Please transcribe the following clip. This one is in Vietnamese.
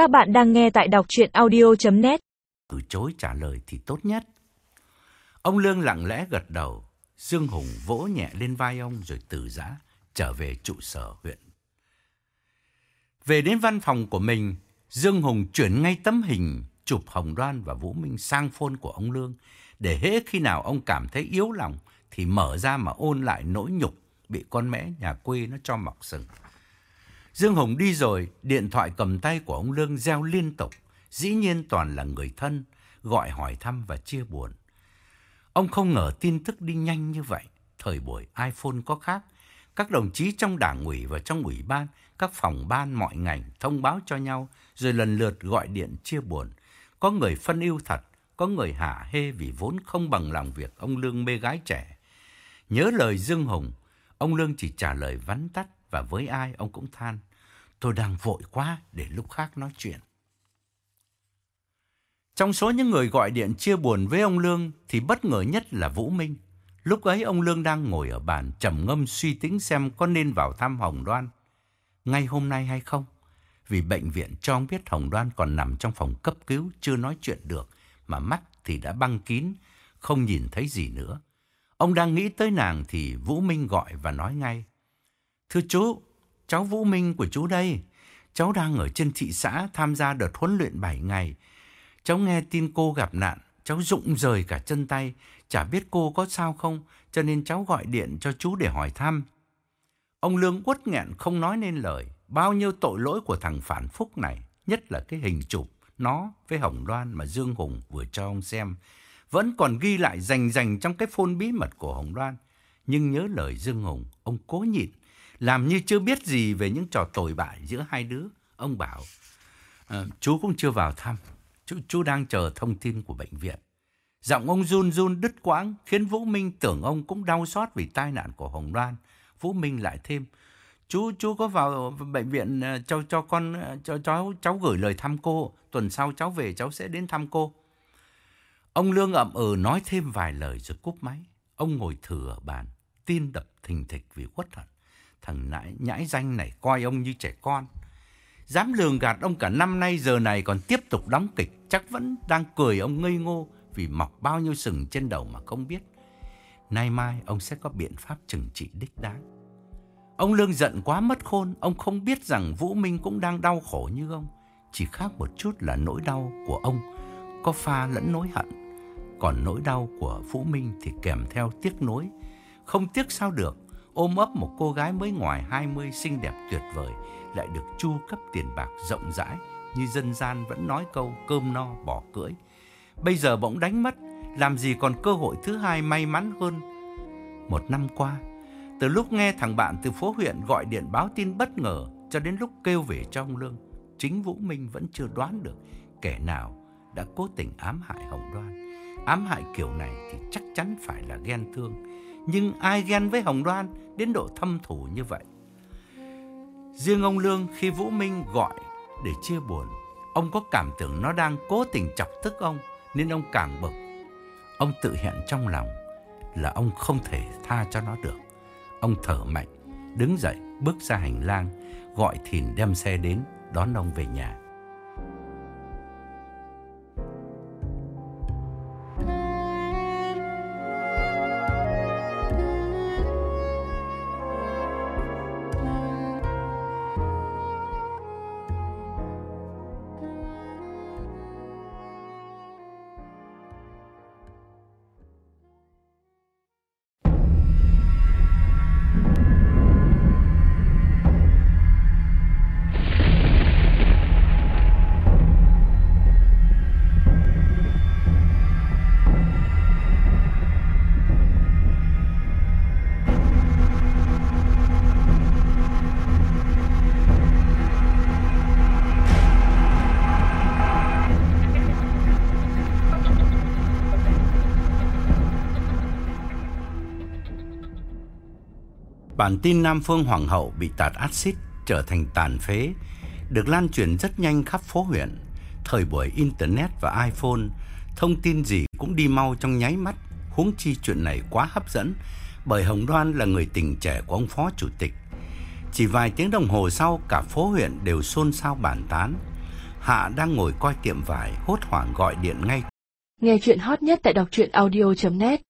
Các bạn đang nghe tại đọc chuyện audio.net Từ chối trả lời thì tốt nhất. Ông Lương lặng lẽ gật đầu, Dương Hùng vỗ nhẹ lên vai ông rồi từ giã trở về trụ sở huyện. Về đến văn phòng của mình, Dương Hùng chuyển ngay tấm hình chụp Hồng Đoan và Vũ Minh sang phôn của ông Lương để hễ khi nào ông cảm thấy yếu lòng thì mở ra mà ôn lại nỗi nhục bị con mẽ nhà quê nó cho mọc sừng. Dương Hồng đi rồi, điện thoại cầm tay của ông Lương reo liên tục. Dĩ nhiên toàn là người thân, gọi hỏi thăm và chia buồn. Ông không ngờ tin tức đi nhanh như vậy. Thời buổi iPhone có khác. Các đồng chí trong đảng ủy và trong ủy ban, các phòng ban mọi ngành thông báo cho nhau, rồi lần lượt gọi điện chia buồn. Có người phân ưu thật, có người hạ hê vì vốn không bằng lòng việc ông Lương mê gái trẻ. Nhớ lời Dương Hồng, ông Lương chỉ trả lời vắn tắt và với ai ông cũng than. Tôi đang vội quá để lúc khác nói chuyện. Trong số những người gọi điện chia buồn với ông Lương thì bất ngờ nhất là Vũ Minh. Lúc ấy ông Lương đang ngồi ở bàn trầm ngâm suy tính xem có nên vào thăm Hồng Đoan ngay hôm nay hay không. Vì bệnh viện cho ông biết Hồng Đoan còn nằm trong phòng cấp cứu chưa nói chuyện được mà mắt thì đã băng kín, không nhìn thấy gì nữa. Ông đang nghĩ tới nàng thì Vũ Minh gọi và nói ngay. Thưa chú, cháu Vũ Minh của chú đây. Cháu đang ở trên thị xã tham gia đợt huấn luyện 7 ngày. Cháu nghe tin cô gặp nạn, cháu rụng rời cả chân tay, chả biết cô có sao không, cho nên cháu gọi điện cho chú để hỏi thăm. Ông Lương uất nghẹn không nói nên lời, bao nhiêu tội lỗi của thằng phản phúc này, nhất là cái hình chụp nó với Hồng Loan mà Dương Hùng vừa cho ông xem, vẫn còn ghi lại rành rành trong cái phone bí mật của Hồng Loan. Nhưng nhớ lời Dương Hùng, ông cố nhịn, làm như chưa biết gì về những trò tồi bại giữa hai đứa. Ông bảo, à, chú cũng chưa vào thăm, chú, chú đang chờ thông tin của bệnh viện. Giọng ông run run đứt quãng khiến Vũ Minh tưởng ông cũng đau xót vì tai nạn của Hồng Loan. Vũ Minh lại thêm, chú chú có vào bệnh viện ờ, cho cho con ờ, cho cháu cháu gửi lời thăm cô, tuần sau cháu về cháu sẽ đến thăm cô. Ông Lương ậm ừ nói thêm vài lời rồi cúp máy. Ông ngồi thử ở bàn, tin đập thình thịch vì quất hận. Thằng nãi nhãi danh này coi ông như trẻ con. Dám lường gạt ông cả năm nay giờ này còn tiếp tục đóng kịch, chắc vẫn đang cười ông ngây ngô vì mọc bao nhiêu sừng trên đầu mà không biết. Nay mai ông sẽ có biện pháp trừng trị đích đáng. Ông Lương giận quá mất khôn, ông không biết rằng Vũ Minh cũng đang đau khổ như ông. Chỉ khác một chút là nỗi đau của ông có pha lẫn nỗi hận. Còn nỗi đau của Vũ Minh thì kèm theo tiếc nối. Không tiếc sao được, ôm ấp một cô gái mới ngoài 20 xinh đẹp tuyệt vời, lại được chu cấp tiền bạc rộng rãi, như dân gian vẫn nói câu cơm no bỏ cưỡi. Bây giờ bỗng đánh mất, làm gì còn cơ hội thứ hai may mắn hơn. Một năm qua, từ lúc nghe thằng bạn từ phố huyện gọi điện báo tin bất ngờ cho đến lúc kêu về trong lương, chính Vũ Minh vẫn chưa đoán được kẻ nào đã cố tình ám hại Hồng Đoan. Ám hại kiểu này thì chắc chắn phải là ghen thương. Nhưng ai ghen với Hồng Đoan đến độ thâm thủ như vậy? Riêng ông Lương khi Vũ Minh gọi để chia buồn, ông có cảm tưởng nó đang cố tình chọc tức ông nên ông càng bực. Ông tự hẹn trong lòng là ông không thể tha cho nó được. Ông thở mạnh, đứng dậy bước ra hành lang, gọi Thìn đem xe đến đón ông về nhà. Bản tin Nam Phương Hoàng hậu bị tạt axit trở thành tàn phế được lan truyền rất nhanh khắp phố huyện. Thời buổi internet và iPhone, thông tin gì cũng đi mau trong nháy mắt, huống chi chuyện này quá hấp dẫn bởi Hồng Đoan là người tình trẻ của ông phó chủ tịch. Chỉ vài tiếng đồng hồ sau cả phố huyện đều xôn xao bàn tán. Hạ đang ngồi coi tiệm vải, hốt hoảng gọi điện ngay. Nghe chuyện hot nhất tại đọc truyện audio.net